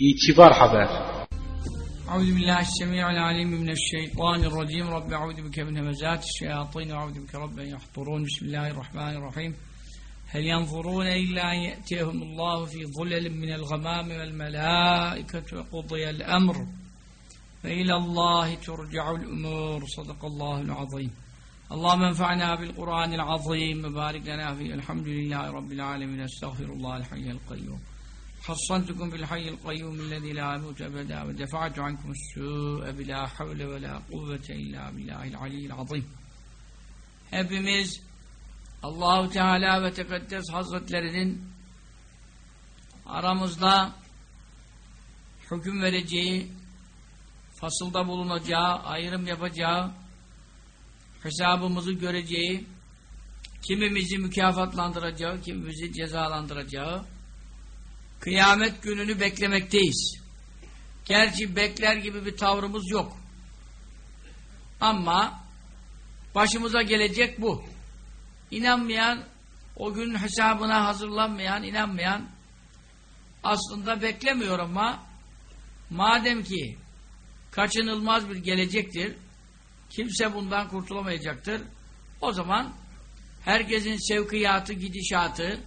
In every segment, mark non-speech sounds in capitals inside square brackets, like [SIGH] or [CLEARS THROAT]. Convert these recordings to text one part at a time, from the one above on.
İtibar Haber أعوذ بالله السميع العليم من الشيطان الرجيم. رب أعوذ بك من همزات الشياطين وأعوذ بك رب أن يحضرون. بسم الله الرحمن الرحيم. هل ينظرون إلا أن يأتيهم الله في ظلل من الغمام والملائكة وقضي الأمر. فإلى الله ترجع الأمور. صدق الله العظيم. اللهم انفعنا بالقرآن العظيم. وبارك لنا فيه. الحمد لله رب العالمين. أستغفر الله الحي القيوم. حصنتكم بالحي القيوم الذي لا يموت أبدا ودفعت عنكم السوء بلا حول ولا قوة إلا بالله العلي العظيم Hepimiz Allahu Teala ve Tekaddes Hazretlerinin aramızda hüküm vereceği, fasılda bulunacağı, ayrım yapacağı, hesabımızı göreceği, kimimizi mükafatlandıracağı, kimimizi cezalandıracağı, kıyamet gününü beklemekteyiz. Gerçi bekler gibi bir tavrımız yok. Ama başımıza gelecek bu. İnanmayan, o günün hesabına hazırlanmayan, inanmayan aslında beklemiyor ama madem ki kaçınılmaz bir gelecektir, kimse bundan kurtulamayacaktır. O zaman herkesin sevkiyatı, gidişatı,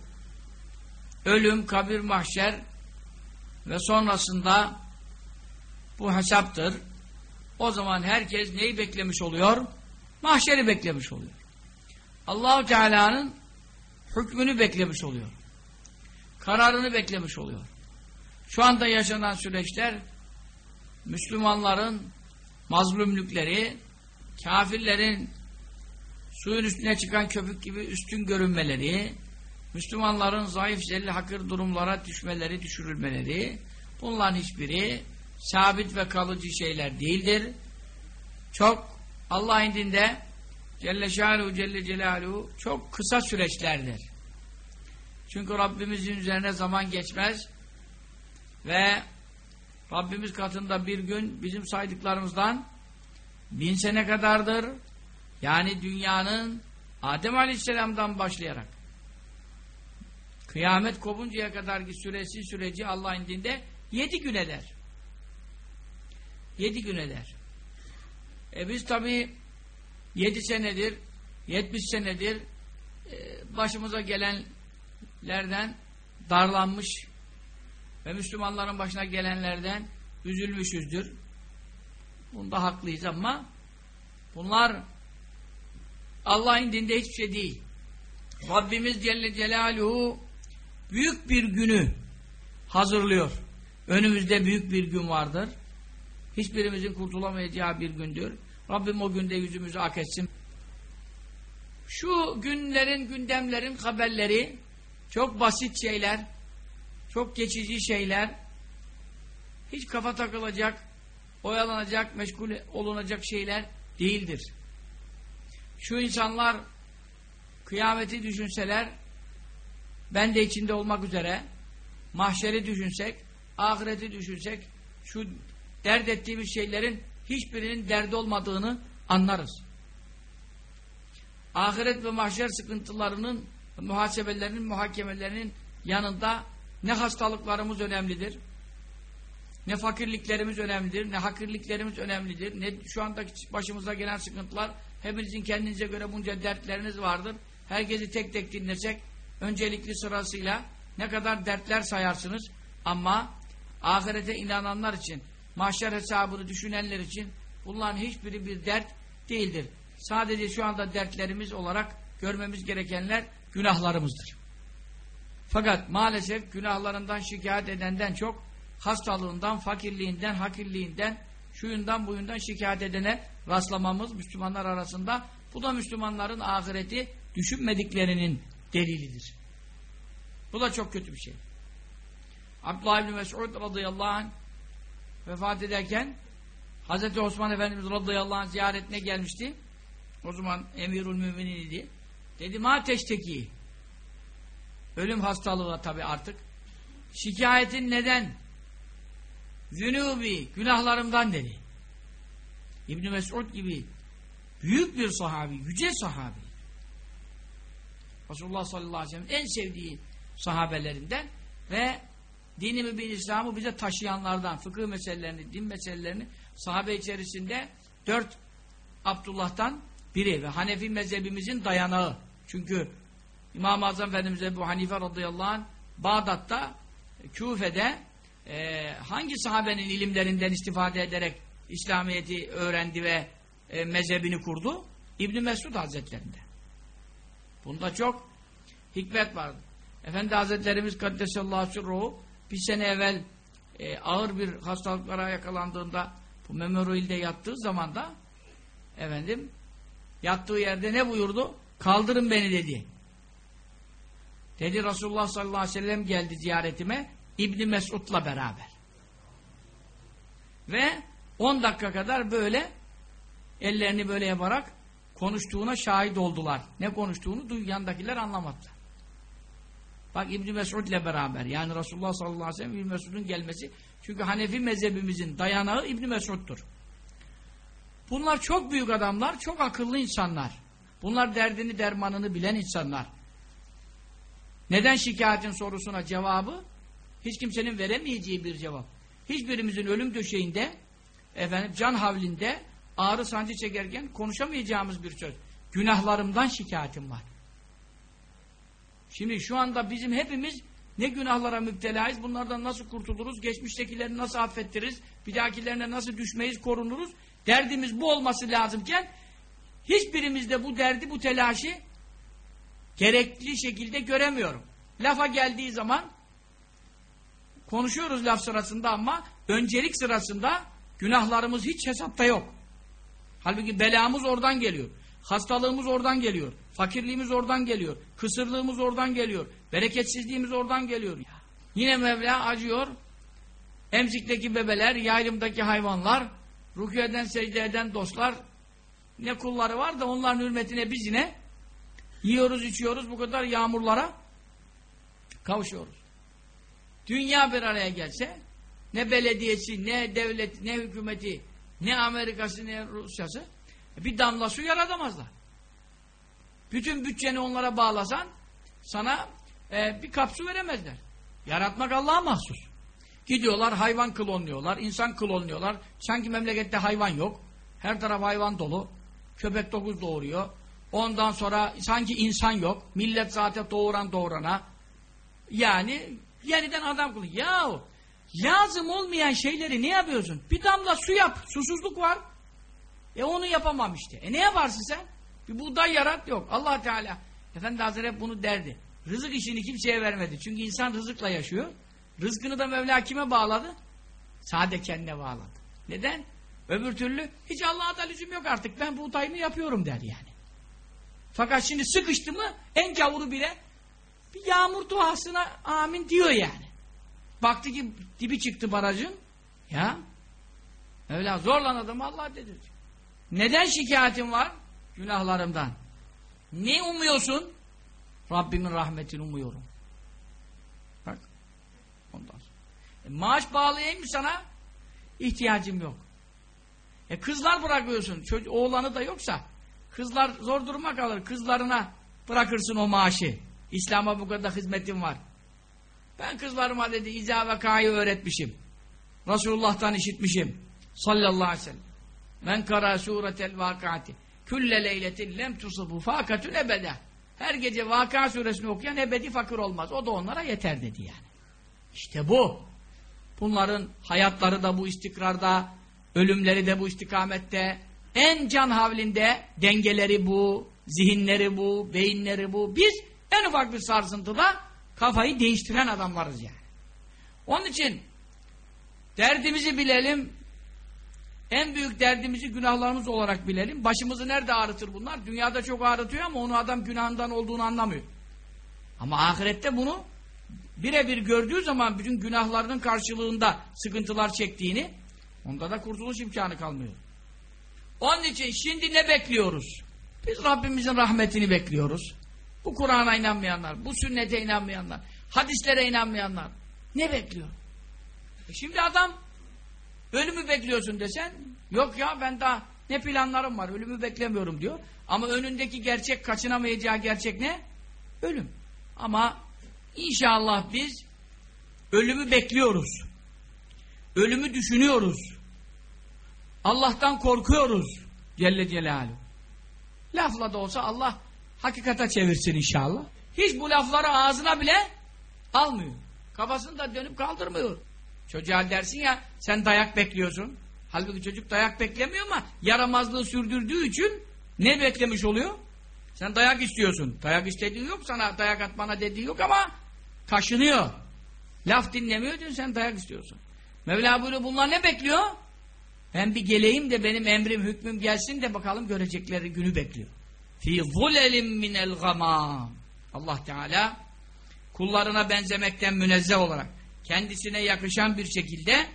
ölüm, kabir, mahşer ve sonrasında bu hesaptır. O zaman herkes neyi beklemiş oluyor? Mahşeri beklemiş oluyor. Allahu Teala'nın hükmünü beklemiş oluyor. Kararını beklemiş oluyor. Şu anda yaşanan süreçler Müslümanların mazlumlukları, kafirlerin suyun üstüne çıkan köpük gibi üstün görünmeleri, Müslümanların zayıf, zelli, hakır durumlara düşmeleri, düşürülmeleri, bunların hiçbiri sabit ve kalıcı şeyler değildir. Çok Allah indinde Celle Şaluhu Celle Celaluhu çok kısa süreçlerdir. Çünkü Rabbimizin üzerine zaman geçmez ve Rabbimiz katında bir gün bizim saydıklarımızdan bin sene kadardır. Yani dünyanın Adem Aleyhisselam'dan başlayarak kıyamet kopuncaya kadarki süresi süreci Allah indinde yedi gün eder. Yedi gün eder. E biz tabi yedi senedir, yetmiş senedir e, başımıza gelenlerden darlanmış ve Müslümanların başına gelenlerden üzülmüşüzdür. Bunda haklıyız ama bunlar Allah'ın dinde hiçbir şey değil. Rabbimiz Celle Celaluhu büyük bir günü hazırlıyor. Önümüzde büyük bir gün vardır. Hiçbirimizin kurtulamayacağı bir gündür. Rabbim o günde yüzümüzü ak etsin. Şu günlerin, gündemlerin haberleri çok basit şeyler, çok geçici şeyler, hiç kafa takılacak, oyalanacak, meşgul olunacak şeyler değildir. Şu insanlar kıyameti düşünseler, ben de içinde olmak üzere mahşeri düşünsek, ahireti düşünsek, şu dert ettiğimiz şeylerin hiçbirinin derdi olmadığını anlarız. Ahiret ve mahşer sıkıntılarının, muhasebelerinin, muhakemelerinin yanında ne hastalıklarımız önemlidir, ne fakirliklerimiz önemlidir, ne hakirliklerimiz önemlidir, ne şu andaki başımıza gelen sıkıntılar, hepinizin kendinize göre bunca dertleriniz vardır. Herkesi tek tek dinlesek, öncelikli sırasıyla ne kadar dertler sayarsınız ama ahirete inananlar için, mahşer hesabını düşünenler için bunların hiçbiri bir dert değildir. Sadece şu anda dertlerimiz olarak görmemiz gerekenler günahlarımızdır. Fakat maalesef günahlarından şikayet edenden çok hastalığından, fakirliğinden, hakirliğinden, şuyundan buyundan şikayet edene rastlamamız Müslümanlar arasında bu da Müslümanların ahireti düşünmediklerinin delilidir. Bu da çok kötü bir şey. Abdullah İbni Mes'ud radıyallahu anh vefat ederken Hz. Osman Efendimiz radıyallahu anh ziyaretine gelmişti. O zaman emirül müminin idi. Dedi ma teşteki ölüm hastalığı tabi artık şikayetin neden zünubi günahlarımdan dedi. İbni Mes'ud gibi büyük bir sahabi, yüce sahabi. Resulullah sallallahu aleyhi ve sellem en sevdiği sahabelerinden ve dini mübin İslam'ı bize taşıyanlardan, fıkıh meselelerini, din meselelerini sahabe içerisinde dört Abdullah'tan biri ve Hanefi mezhebimizin dayanağı. Çünkü İmam-ı Azam Efendimiz Ebu Hanife radıyallahu anh Bağdat'ta, Küfe'de e, hangi sahabenin ilimlerinden istifade ederek İslamiyet'i öğrendi ve e, mezhebini kurdu? İbni Mesud Hazretlerinde. Bunda çok hikmet vardı. Efendi Hazretlerimiz Kaddesallahu sürruhu bir sene evvel e, ağır bir hastalıklara yakalandığında bu memorialde yattığı zaman da efendim yattığı yerde ne buyurdu? Kaldırın beni dedi. Dedi Resulullah sallallahu aleyhi ve sellem geldi ziyaretime İbni Mesud'la beraber. Ve 10 dakika kadar böyle ellerini böyle yaparak konuştuğuna şahit oldular. Ne konuştuğunu yandakiler anlamadılar. Bak İbni Mesud ile beraber yani Resulullah sallallahu aleyhi ve sellem İbni Mesud'un gelmesi çünkü Hanefi mezhebimizin dayanağı İbni Mesud'dur. Bunlar çok büyük adamlar, çok akıllı insanlar. Bunlar derdini dermanını bilen insanlar. Neden şikayetin sorusuna cevabı? Hiç kimsenin veremeyeceği bir cevap. Hiçbirimizin ölüm döşeğinde, efendim can havlinde ağrı sancı çekerken konuşamayacağımız bir söz. Günahlarımdan şikayetim var. Şimdi şu anda bizim hepimiz ne günahlara müptelayız, bunlardan nasıl kurtuluruz, geçmiştekileri nasıl affettiririz, bir dahakilerine nasıl düşmeyiz, korunuruz. Derdimiz bu olması lazımken hiçbirimizde bu derdi, bu telaşı gerekli şekilde göremiyorum. Lafa geldiği zaman konuşuyoruz laf sırasında ama öncelik sırasında günahlarımız hiç hesapta yok. Halbuki belamız oradan geliyor. Hastalığımız oradan geliyor. Fakirliğimiz oradan geliyor. Kısırlığımız oradan geliyor. Bereketsizliğimiz oradan geliyor. Yine Mevla acıyor. Emzikteki bebeler, yaylımdaki hayvanlar, rükû secde eden dostlar ne kulları var da onların hürmetine biz yine yiyoruz, içiyoruz bu kadar yağmurlara kavuşuyoruz. Dünya bir araya gelse ne belediyesi, ne devlet, ne hükümeti, ne Amerika'sı, ne Rusya'sı bir damla su yaratamazlar. Bütün bütçeni onlara bağlasan sana e, bir kap su veremezler. Yaratmak Allah'a mahsus. Gidiyorlar hayvan klonluyorlar, insan klonluyorlar. Sanki memlekette hayvan yok. Her taraf hayvan dolu. Köpek dokuz doğuruyor. Ondan sonra sanki insan yok. Millet zaten doğuran doğurana. Yani yeniden adam kılıyor. Yahu lazım olmayan şeyleri ne yapıyorsun? Bir damla su yap. Susuzluk var. E onu yapamam işte. E ne yaparsın sen? Bir buğday yarat yok. allah Teala Efendi Hazretleri bunu derdi. Rızık işini kimseye vermedi. Çünkü insan rızıkla yaşıyor. Rızkını da Mevla kime bağladı? Sade kendine bağladı. Neden? Öbür türlü hiç Allah'a da lüzum yok artık. Ben buğdayımı yapıyorum der yani. Fakat şimdi sıkıştı mı en gavuru bile bir yağmur duasına amin diyor yani. Baktı ki dibi çıktı barajın. Ya Mevla zorlan adamı Allah dedir. Neden şikayetin var? Günahlarımdan. Ne umuyorsun? Rabbimin rahmetini umuyorum. Bak. Ondan sonra. E, maaş bağlayayım mı sana? İhtiyacım yok. E kızlar bırakıyorsun. Çocuk, oğlanı da yoksa kızlar zor duruma kalır. Kızlarına bırakırsın o maaşı. İslam'a bu kadar hizmetim var. Ben kızlarıma dedi İza ve Ka'yı öğretmişim. Resulullah'tan işitmişim. Sallallahu aleyhi ve sellem. Men kara suretel vakati külle leyletin lem tusubu fakatün ebede. Her gece Vaka suresini okuyan ebedi fakir olmaz. O da onlara yeter dedi yani. İşte bu. Bunların hayatları da bu istikrarda, ölümleri de bu istikamette, en can havlinde dengeleri bu, zihinleri bu, beyinleri bu. Biz en ufak bir sarsıntıda kafayı değiştiren adamlarız yani. Onun için derdimizi bilelim, en büyük derdimizi günahlarımız olarak bilelim. Başımızı nerede ağrıtır bunlar? Dünyada çok ağrıtıyor ama onu adam günahından olduğunu anlamıyor. Ama ahirette bunu birebir gördüğü zaman bütün günahlarının karşılığında sıkıntılar çektiğini onda da kurtuluş imkanı kalmıyor. Onun için şimdi ne bekliyoruz? Biz Rabbimizin rahmetini bekliyoruz. Bu Kur'an'a inanmayanlar, bu sünnete inanmayanlar, hadislere inanmayanlar ne bekliyor? E şimdi adam Ölümü bekliyorsun desen, yok ya ben daha ne planlarım var, ölümü beklemiyorum diyor. Ama önündeki gerçek, kaçınamayacağı gerçek ne? Ölüm. Ama inşallah biz ölümü bekliyoruz. Ölümü düşünüyoruz. Allah'tan korkuyoruz. Celle Celaluhu. Lafla da olsa Allah hakikata çevirsin inşallah. Hiç bu lafları ağzına bile almıyor. Kafasını da dönüp kaldırmıyor. Çocuğa dersin ya sen dayak bekliyorsun. Halbuki çocuk dayak beklemiyor ama yaramazlığı sürdürdüğü için ne beklemiş oluyor? Sen dayak istiyorsun. Dayak istediği yok sana dayak atmana dediği yok ama kaşınıyor. Laf dinlemiyor diyor sen dayak istiyorsun. Mevla buyuruyor bunlar ne bekliyor? Ben bir geleyim de benim emrim hükmüm gelsin de bakalım görecekleri günü bekliyor. Fi zulelim minel gamam. Allah Teala kullarına benzemekten münezzeh olarak kendisine yakışan bir şekilde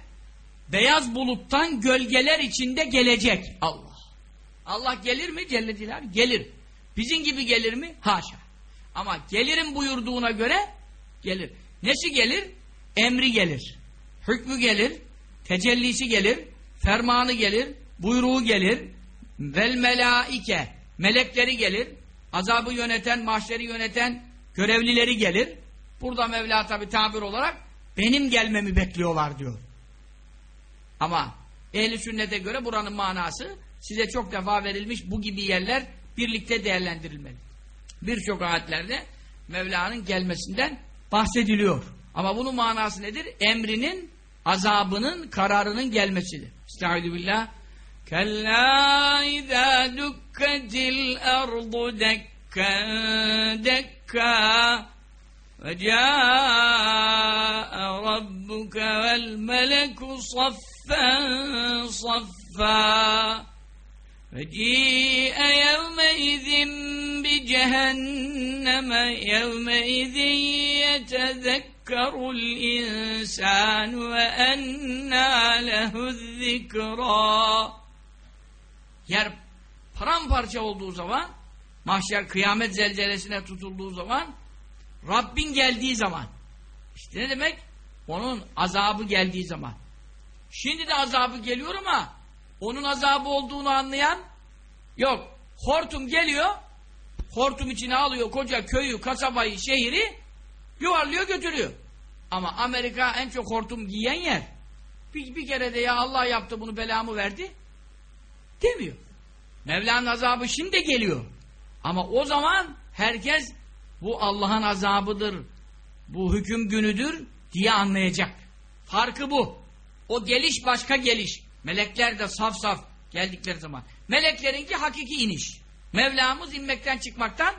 beyaz buluttan gölgeler içinde gelecek Allah. Allah gelir mi Celle Celaluhu? Gelir. Bizim gibi gelir mi? Haşa. Ama gelirim buyurduğuna göre gelir. Nesi gelir? Emri gelir. Hükmü gelir. Tecellisi gelir. Fermanı gelir. Buyruğu gelir. Vel melaike. Melekleri gelir. Azabı yöneten, mahşeri yöneten görevlileri gelir. Burada Mevla tabi tabir olarak benim gelmemi bekliyorlar diyor. Ama ehli sünnete göre buranın manası size çok defa verilmiş bu gibi yerler birlikte değerlendirilmeli. Birçok ayetlerde Mevla'nın gelmesinden bahsediliyor. Ama bunun manası nedir? Emrinin, azabının, kararının gelmesidir. Estaizu billah. كلا إذا دكت الأرض دكا دكا وجاء ربك والملك صفا صفا فجيء يومئذ بجهنم يومئذ يتذكر الإنسان وأنى له الذكرى. Yer paramparça olduğu zaman mahşer kıyamet zelzelesine tutulduğu zaman Rabbin geldiği zaman işte ne demek? Onun azabı geldiği zaman. Şimdi de azabı geliyor ama onun azabı olduğunu anlayan yok. Hortum geliyor, hortum içine alıyor koca köyü, kasabayı, şehri yuvarlıyor götürüyor. Ama Amerika en çok hortum giyen yer. Bir, bir kere de ya Allah yaptı bunu belamı verdi demiyor. Mevla'nın azabı şimdi geliyor. Ama o zaman herkes bu Allah'ın azabıdır, bu hüküm günüdür diye anlayacak. Farkı bu. O geliş başka geliş. Melekler de saf saf geldikleri zaman. Meleklerinki hakiki iniş. Mevlamız inmekten çıkmaktan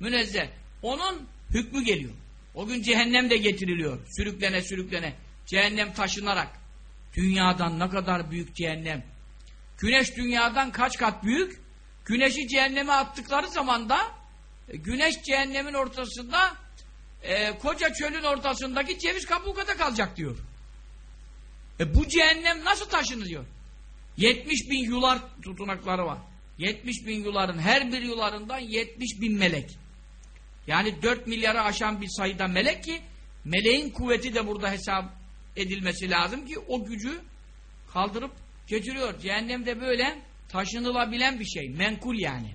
münezzeh. Onun hükmü geliyor. O gün cehennem de getiriliyor. Sürüklene sürüklene. Cehennem taşınarak. Dünyadan ne kadar büyük cehennem. Güneş dünyadan kaç kat büyük? Güneşi cehenneme attıkları zaman da e, güneş cehennemin ortasında e, koca çölün ortasındaki ceviz kabuğu kadar kalacak diyor. E bu cehennem nasıl taşınıyor? 70 bin yular tutunakları var. 70 bin yuların her bir yularından 70 bin melek. Yani 4 milyarı aşan bir sayıda melek ki meleğin kuvveti de burada hesap edilmesi lazım ki o gücü kaldırıp getiriyor. Cehennemde böyle taşınılabilen bir şey. Menkul yani.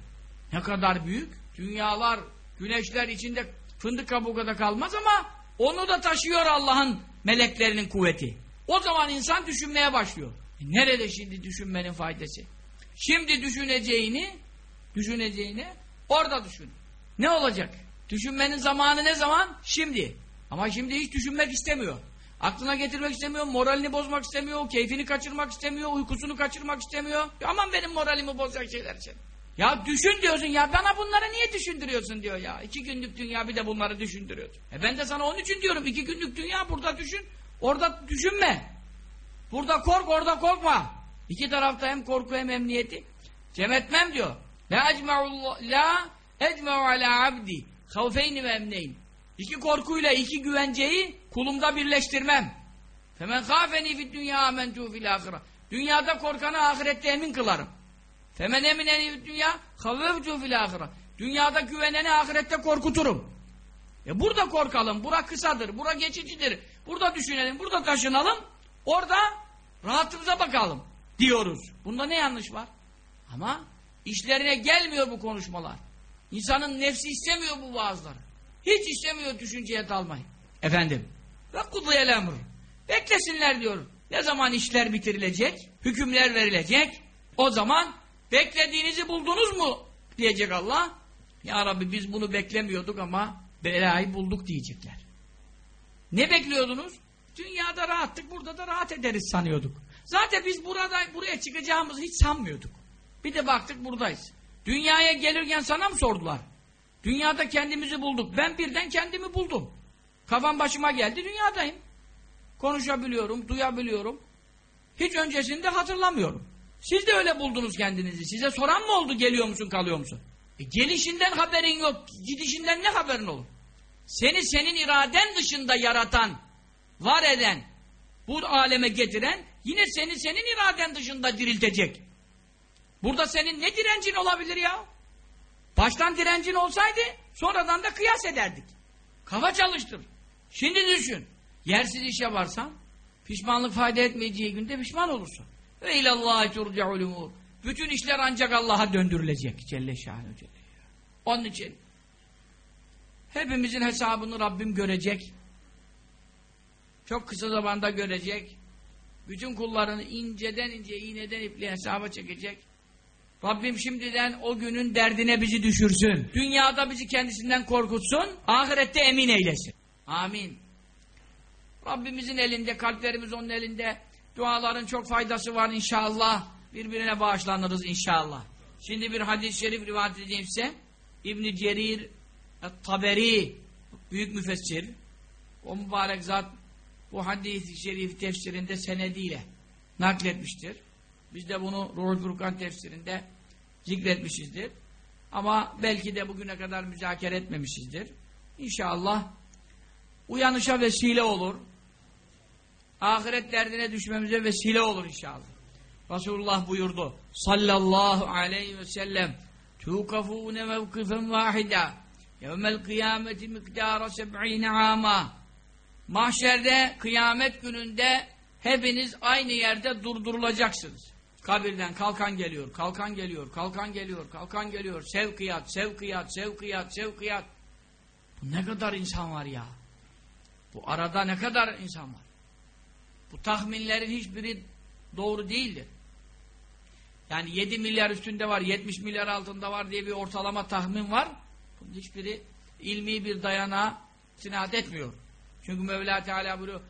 Ne kadar büyük? Dünyalar, güneşler içinde fındık kabuğu kadar kalmaz ama onu da taşıyor Allah'ın meleklerinin kuvveti. O zaman insan düşünmeye başlıyor. E nerede şimdi düşünmenin faydası? Şimdi düşüneceğini, düşüneceğini orada düşün. Ne olacak? Düşünmenin zamanı ne zaman? Şimdi. Ama şimdi hiç düşünmek istemiyor. Aklına getirmek istemiyor, moralini bozmak istemiyor, keyfini kaçırmak istemiyor, uykusunu kaçırmak istemiyor. Aman benim moralimi bozacak şeyler için. Ya düşün diyorsun ya bana bunları niye düşündürüyorsun diyor ya. İki günlük dünya bir de bunları düşündürüyorsun. E ben de sana onun için diyorum iki günlük dünya burada düşün. Orada düşünme. Burada kork orada korkma. İki tarafta hem korku hem emniyeti. Cem etmem diyor. La ecma'u ala abdi havfeyni ve emneyn. İki korkuyla iki güvenceyi kulumda birleştirmem. Femen khafeni fid dünya amentu fil ahire. Dünyada korkanı ahirette emin kılarım. Femen emineni fid dünya havfetu fil ahire. Dünyada güveneni ahirette korkuturum. E burada korkalım. Bura kısadır. Bura geçicidir. Burada düşünelim. Burada taşınalım. Orada rahatımıza bakalım diyoruz. Bunda ne yanlış var? Ama işlerine gelmiyor bu konuşmalar. İnsanın nefsi istemiyor bu vaazları. Hiç istemiyor düşünceye dalmayı. Efendim, ve kudıyel emr. Beklesinler diyor. Ne zaman işler bitirilecek, hükümler verilecek, o zaman beklediğinizi buldunuz mu diyecek Allah. Ya Rabbi biz bunu beklemiyorduk ama belayı bulduk diyecekler. Ne bekliyordunuz? Dünyada rahattık, burada da rahat ederiz sanıyorduk. Zaten biz burada buraya çıkacağımızı hiç sanmıyorduk. Bir de baktık buradayız. Dünyaya gelirken sana mı sordular? Dünyada kendimizi bulduk. Ben birden kendimi buldum. Kafam başıma geldi, dünyadayım. Konuşabiliyorum, duyabiliyorum. Hiç öncesinde hatırlamıyorum. Siz de öyle buldunuz kendinizi. Size soran mı oldu geliyor musun, kalıyor musun? E gelişinden haberin yok, gidişinden ne haberin olur? Seni senin iraden dışında yaratan, var eden, bu aleme getiren, yine seni senin iraden dışında diriltecek. Burada senin ne direncin olabilir ya? Baştan direncin olsaydı, sonradan da kıyas ederdik. Kafa çalıştır. Şimdi düşün. Yersiz iş yaparsan, pişmanlık fayda etmeyeceği günde pişman olursun. Ve ilallahi turca'ul umur. Bütün işler ancak Allah'a döndürülecek. Celle şahane Celle. Onun için hepimizin hesabını Rabbim görecek. Çok kısa zamanda görecek. Bütün kullarını inceden ince, iğneden ipliğe hesaba çekecek. Rabbim şimdiden o günün derdine bizi düşürsün. Dünyada bizi kendisinden korkutsun. Ahirette emin eylesin. Amin. Rabbimizin elinde, kalplerimiz onun elinde. Duaların çok faydası var inşallah. Birbirine bağışlanırız inşallah. Şimdi bir hadis-i şerif rivayet edeceğim size. İbn-i Cerir Taberi büyük müfessir. O mübarek zat bu hadis-i şerif tefsirinde senediyle nakletmiştir. Biz de bunu Ruhul Furkan tefsirinde zikretmişizdir. Ama belki de bugüne kadar müzakere etmemişizdir. İnşallah uyanışa vesile olur. Ahiret derdine düşmemize vesile olur inşallah. Resulullah buyurdu. Sallallahu aleyhi ve sellem Tukafune mevkifen vahida Yevmel kıyameti miktara seb'ine ama Mahşerde kıyamet gününde hepiniz aynı yerde durdurulacaksınız. Kabirden kalkan geliyor, kalkan geliyor, kalkan geliyor, kalkan geliyor. Sevkiyat, sevkiyat, sevkiyat, sevkiyat. Ne kadar insan var ya. Bu arada ne kadar insan var. Bu tahminlerin hiçbiri doğru değildir. Yani 7 milyar üstünde var, 70 milyar altında var diye bir ortalama tahmin var. Bunun hiçbiri ilmi bir dayanağa sinat etmiyor. Çünkü Mevla Teala buyuruyor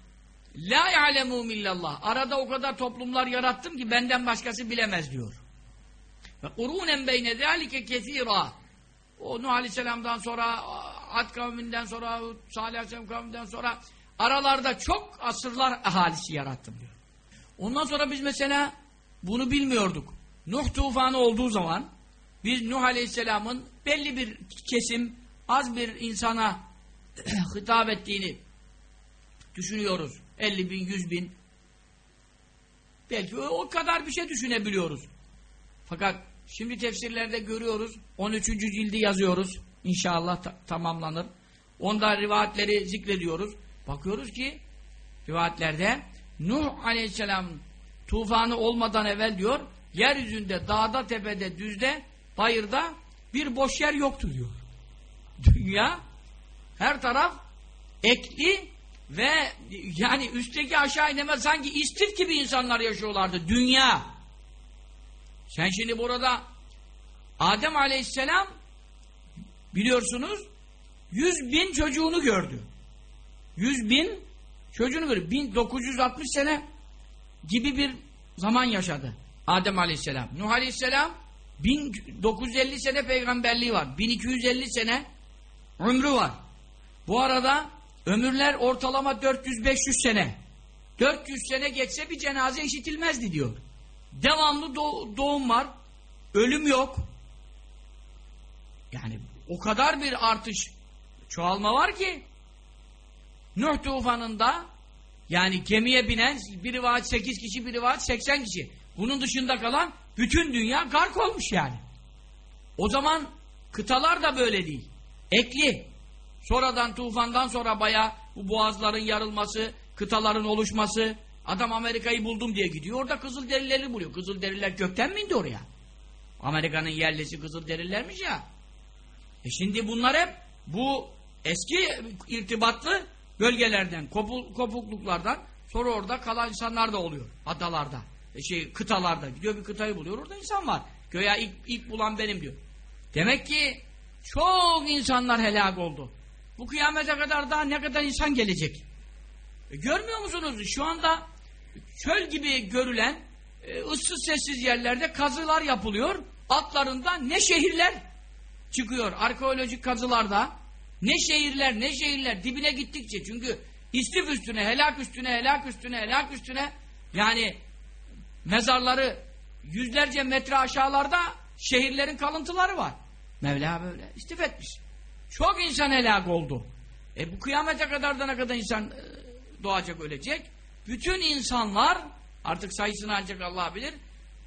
La ya'lemu millallah. Arada o kadar toplumlar yarattım ki benden başkası bilemez diyor. Ve kurunen beyne zâlike kesîrâ. O Nuh Aleyhisselam'dan sonra Ad kavminden sonra Salih Aleyhisselam kavminden sonra aralarda çok asırlar ahalisi yarattım diyor. Ondan sonra biz mesela bunu bilmiyorduk. Nuh tufanı olduğu zaman biz Nuh Aleyhisselam'ın belli bir kesim az bir insana [CLEARS THROAT] hitap ettiğini düşünüyoruz. 50 bin, 100 bin. Belki o kadar bir şey düşünebiliyoruz. Fakat şimdi tefsirlerde görüyoruz. 13. cildi yazıyoruz. İnşallah ta tamamlanır. Onda rivayetleri zikrediyoruz. Bakıyoruz ki rivayetlerde Nuh Aleyhisselam tufanı olmadan evvel diyor yeryüzünde, dağda, tepede, düzde, bayırda bir boş yer yoktu diyor. [LAUGHS] Dünya her taraf ekli ve yani üstteki aşağı inemez sanki istif gibi insanlar yaşıyorlardı. Dünya. Sen şimdi burada Adem Aleyhisselam biliyorsunuz yüz bin çocuğunu gördü. Yüz bin çocuğunu gördü. 1960 sene gibi bir zaman yaşadı Adem Aleyhisselam. Nuh Aleyhisselam 1950 sene peygamberliği var. 1250 sene ömrü var. Bu arada ömürler ortalama 400-500 sene. 400 sene geçse bir cenaze işitilmezdi diyor. Devamlı doğum var. Ölüm yok. Yani o kadar bir artış, çoğalma var ki Nuh tufanında yani gemiye binen bir rivayet 8 kişi, bir rivayet 80 kişi. Bunun dışında kalan bütün dünya gark olmuş yani. O zaman kıtalar da böyle değil. Ekli. Sonradan tufandan sonra baya bu boğazların yarılması, kıtaların oluşması. Adam Amerika'yı buldum diye gidiyor. Orada kızıl derileri buluyor. Kızıl deriler gökten mi indi oraya? Amerika'nın yerlisi kızıl derilermiş ya. E şimdi bunlar hep bu eski irtibatlı bölgelerden, kopukluklardan sonra orada kalan insanlar da oluyor. Adalarda, e şey kıtalarda. Gidiyor bir kıtayı buluyor orada insan var. Göya ilk, ilk bulan benim diyor. Demek ki çok insanlar helak oldu. Bu kıyamete kadar daha ne kadar insan gelecek? E, görmüyor musunuz? Şu anda çöl gibi görülen e, ıssız sessiz yerlerde kazılar yapılıyor. Altlarından ne şehirler çıkıyor. Arkeolojik kazılarda ne şehirler ne şehirler dibine gittikçe çünkü istif üstüne helak üstüne helak üstüne helak üstüne yani mezarları yüzlerce metre aşağılarda şehirlerin kalıntıları var. Mevla böyle istif etmiş. Çok insan helak oldu. E bu kıyamete kadar da ne kadar insan e, doğacak ölecek. Bütün insanlar artık sayısını ancak Allah bilir.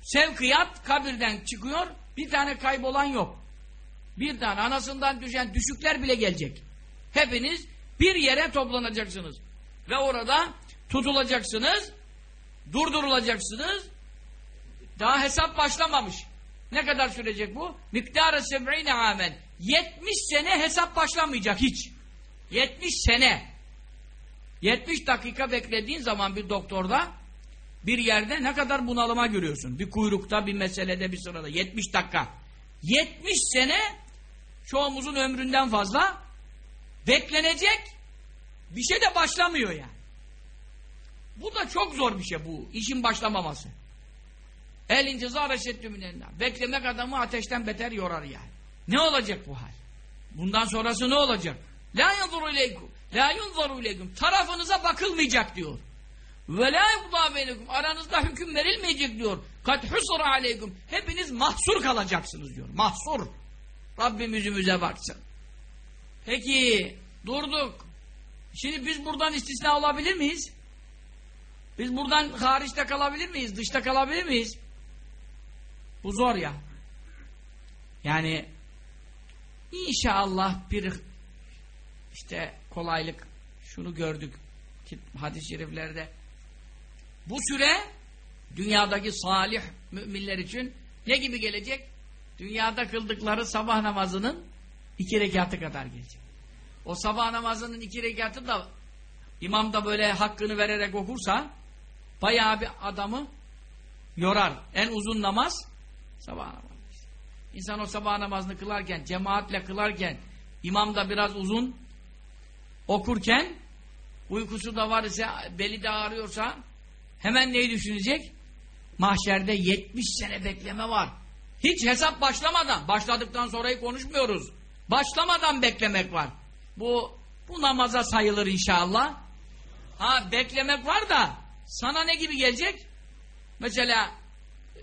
Sevkiyat kabirden çıkıyor. Bir tane kaybolan yok. Bir tane anasından düşen düşükler bile gelecek. Hepiniz bir yere toplanacaksınız. Ve orada tutulacaksınız. Durdurulacaksınız. Daha hesap başlamamış. Ne kadar sürecek bu? Miktarı seb'ine amen. 70 sene hesap başlamayacak hiç. 70 sene. 70 dakika beklediğin zaman bir doktorda bir yerde ne kadar bunalıma görüyorsun. Bir kuyrukta, bir meselede, bir sırada. 70 dakika. 70 sene çoğumuzun ömründen fazla beklenecek bir şey de başlamıyor yani. Bu da çok zor bir şey bu. işin başlamaması. El intizar eşeddü minenna. Beklemek adamı ateşten beter yorar yani. Ne olacak bu hal? Bundan sonrası ne olacak? La yanzuru ileykum. La yunzaru ileykum. Tarafınıza bakılmayacak diyor. Ve la yubda beynekum. Aranızda hüküm verilmeyecek diyor. Kat husura aleykum. Hepiniz mahsur kalacaksınız diyor. Mahsur. Rabbim yüzümüze baksın. Peki durduk. Şimdi biz buradan istisna olabilir miyiz? Biz buradan hariçte kalabilir miyiz? Dışta kalabilir miyiz? Bu zor ya. Yani inşallah bir işte kolaylık şunu gördük hadis-i şeriflerde bu süre dünyadaki salih müminler için ne gibi gelecek? Dünyada kıldıkları sabah namazının iki rekatı kadar gelecek. O sabah namazının iki rekatı da imam da böyle hakkını vererek okursa bayağı bir adamı yorar. En uzun namaz sabah namazı. İnsan o sabah namazını kılarken, cemaatle kılarken, imam da biraz uzun okurken, uykusu da var ise, beli de ağrıyorsa, hemen neyi düşünecek? Mahşerde 70 sene bekleme var. Hiç hesap başlamadan, başladıktan sonrayı konuşmuyoruz. Başlamadan beklemek var. Bu, bu namaza sayılır inşallah. Ha beklemek var da, sana ne gibi gelecek? Mesela, e,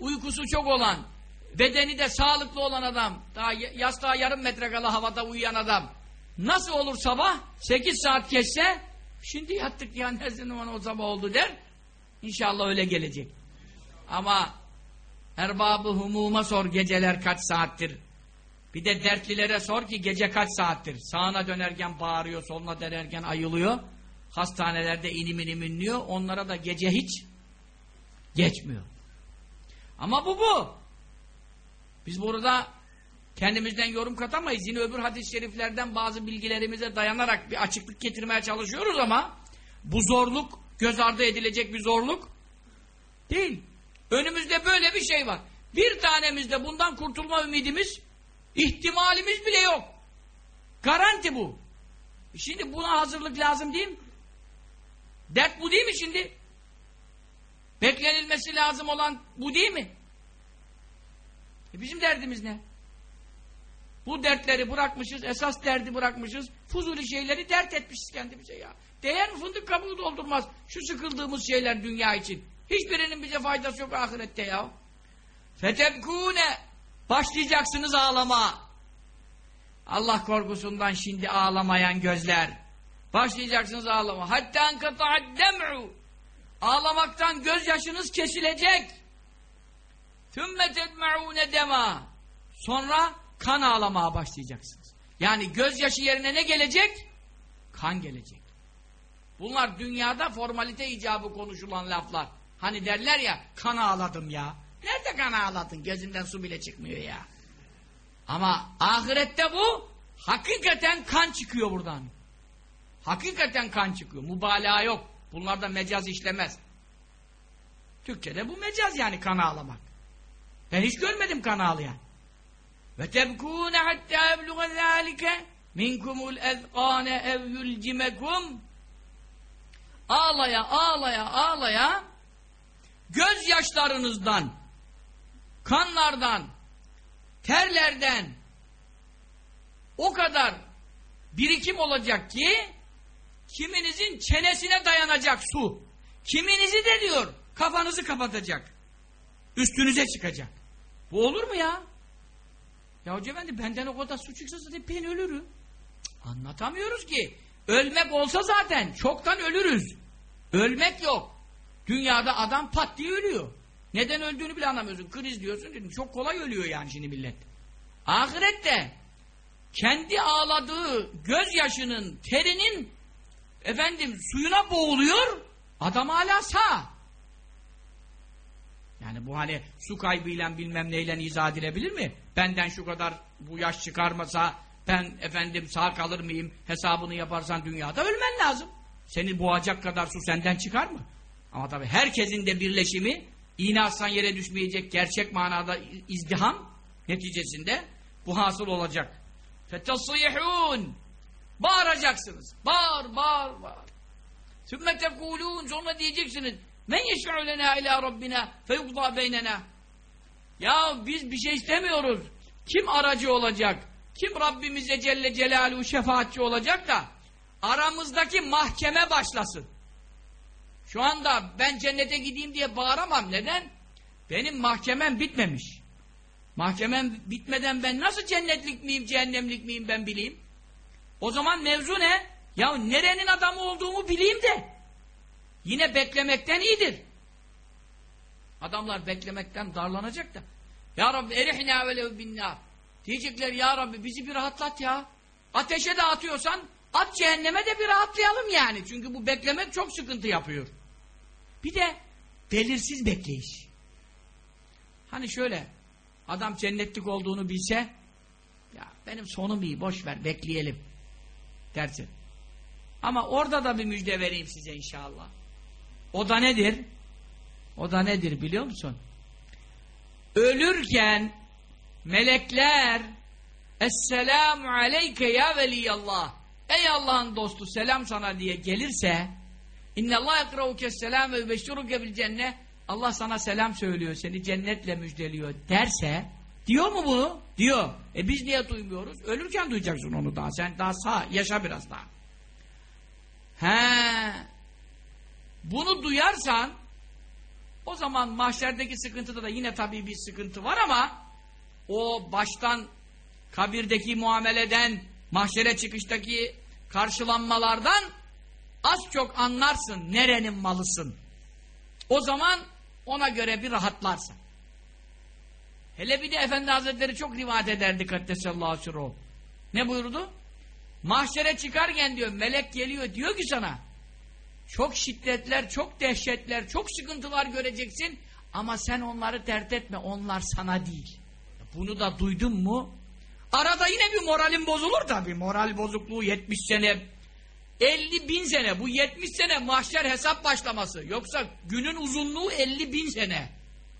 uykusu çok olan, bedeni de sağlıklı olan adam, daha yastığa yarım metre kala havada uyuyan adam, nasıl olur sabah? Sekiz saat geçse, şimdi yattık ya ne zaman o sabah oldu der, İnşallah öyle gelecek. Ama erbabı humuma sor geceler kaç saattir. Bir de dertlilere sor ki gece kaç saattir. Sağına dönerken bağırıyor, soluna dönerken ayılıyor. Hastanelerde inim inim inliyor. Onlara da gece hiç geçmiyor. Ama bu bu. Biz burada kendimizden yorum katamayız. Yine öbür hadis-i şeriflerden bazı bilgilerimize dayanarak bir açıklık getirmeye çalışıyoruz ama bu zorluk göz ardı edilecek bir zorluk değil. Önümüzde böyle bir şey var. Bir tanemizde bundan kurtulma ümidimiz, ihtimalimiz bile yok. Garanti bu. Şimdi buna hazırlık lazım değil mi? Dert bu değil mi şimdi? Beklenilmesi lazım olan bu değil mi? E bizim derdimiz ne? Bu dertleri bırakmışız, esas derdi bırakmışız, fuzuli şeyleri dert etmişiz kendimize ya. Değer mi fındık kabuğu doldurmaz şu sıkıldığımız şeyler dünya için. Hiçbirinin bize faydası yok ahirette ya. Fetebkûne başlayacaksınız ağlama. Allah korkusundan şimdi ağlamayan gözler. Başlayacaksınız ağlama. Hatta enkata'd dem'u. Ağlamaktan gözyaşınız kesilecek. Thümme tedme'ûne dema. Sonra kan ağlamaya başlayacaksınız. Yani gözyaşı yerine ne gelecek? Kan gelecek. Bunlar dünyada formalite icabı konuşulan laflar. Hani derler ya kan ağladım ya. Nerede kan ağladın? Gözünden su bile çıkmıyor ya. Ama ahirette bu hakikaten kan çıkıyor buradan. Hakikaten kan çıkıyor. Mübalağa yok. Bunlarda mecaz işlemez. Türkçe'de bu mecaz yani kan ağlamak. Ben hiç görmedim kan ağlayan. Ve tebkûne hattâ ebluğa zâlike minkumul ezqâne ev yulcimekum ağlaya ağlaya ağlaya gözyaşlarınızdan kanlardan terlerden o kadar birikim olacak ki kiminizin çenesine dayanacak su. Kiminizi de diyor kafanızı kapatacak. Üstünüze çıkacak. Bu olur mu ya? Ya hoca efendi benden o kadar su çıksa zaten ben ölürüm. Cık, anlatamıyoruz ki. Ölmek olsa zaten çoktan ölürüz. Ölmek yok dünyada adam pat diye ölüyor neden öldüğünü bile anlamıyorsun kriz diyorsun dedim. çok kolay ölüyor yani şimdi millet ahirette kendi ağladığı gözyaşının, terinin efendim suyuna boğuluyor, adam hala sağ. Yani bu hani su kaybıyla bilmem neyle izah edilebilir mi? Benden şu kadar bu yaş çıkarmasa ben efendim sağ kalır mıyım hesabını yaparsan dünyada ölmen lazım. Seni boğacak kadar su senden çıkar mı? Ama tabii herkesin de birleşimi iğne atsan yere düşmeyecek gerçek manada izdiham neticesinde bu hasıl olacak. Fetasihun Bağıracaksınız. Bağır, bağır, bağır. Sümme tekulun sonra diyeceksiniz. Men yeş'u lena ila rabbina feyukda beynena. Ya biz bir şey istemiyoruz. Kim aracı olacak? Kim Rabbimize Celle Celaluhu şefaatçi olacak da aramızdaki mahkeme başlasın. Şu anda ben cennete gideyim diye bağıramam. Neden? Benim mahkemem bitmemiş. Mahkemem bitmeden ben nasıl cennetlik miyim, cehennemlik miyim ben bileyim. O zaman mevzu ne? Ya nerenin adamı olduğumu bileyim de. Yine beklemekten iyidir. Adamlar beklemekten darlanacak da. Ya Rabbi erihna velev binnar. Diyecekler ya Rabbi bizi bir rahatlat ya. Ateşe de atıyorsan at cehenneme de bir rahatlayalım yani. Çünkü bu beklemek çok sıkıntı yapıyor. Bir de belirsiz bekleyiş. Hani şöyle adam cennetlik olduğunu bilse ya benim sonum iyi boş ver bekleyelim dersin. Ama orada da bir müjde vereyim size inşallah. O da nedir? O da nedir biliyor musun? Ölürken melekler Esselamu aleyke ya veliyallah Ey Allah'ın dostu selam sana diye gelirse İnnallâh ekrauke selam ve beşşuruke bil cennet Allah sana selam söylüyor, seni cennetle müjdeliyor derse diyor mu bunu? Diyor. E biz niye duymuyoruz? Ölürken duyacaksın onu daha. Sen daha sağ, yaşa biraz daha. He. Bunu duyarsan o zaman mahşerdeki sıkıntıda da yine tabii bir sıkıntı var ama o baştan kabirdeki muameleden mahşere çıkıştaki karşılanmalardan az çok anlarsın nerenin malısın. O zaman ona göre bir rahatlarsın. Hele bir de Efendi Hazretleri çok rivayet ederdi Kaddesallahu sürruhu. Ne buyurdu? Mahşere çıkarken diyor melek geliyor diyor ki sana çok şiddetler, çok dehşetler, çok sıkıntılar göreceksin ama sen onları dert etme onlar sana değil. Bunu da duydun mu? Arada yine bir moralin bozulur tabi. Moral bozukluğu 70 sene 50 bin sene. Bu 70 sene mahşer hesap başlaması. Yoksa günün uzunluğu 50 bin sene.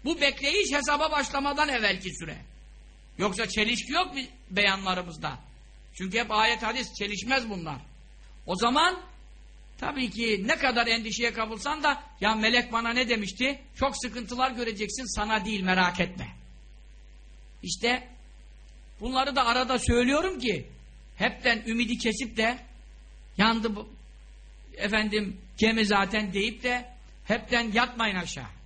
Bu bekleyiş hesaba başlamadan evvelki süre. Yoksa çelişki yok beyanlarımızda. Çünkü hep ayet hadis çelişmez bunlar. O zaman tabii ki ne kadar endişeye kapılsan da ya melek bana ne demişti? Çok sıkıntılar göreceksin sana değil merak etme. İşte bunları da arada söylüyorum ki hepten ümidi kesip de yandı bu efendim gemi zaten deyip de hepten yatmayın aşağı.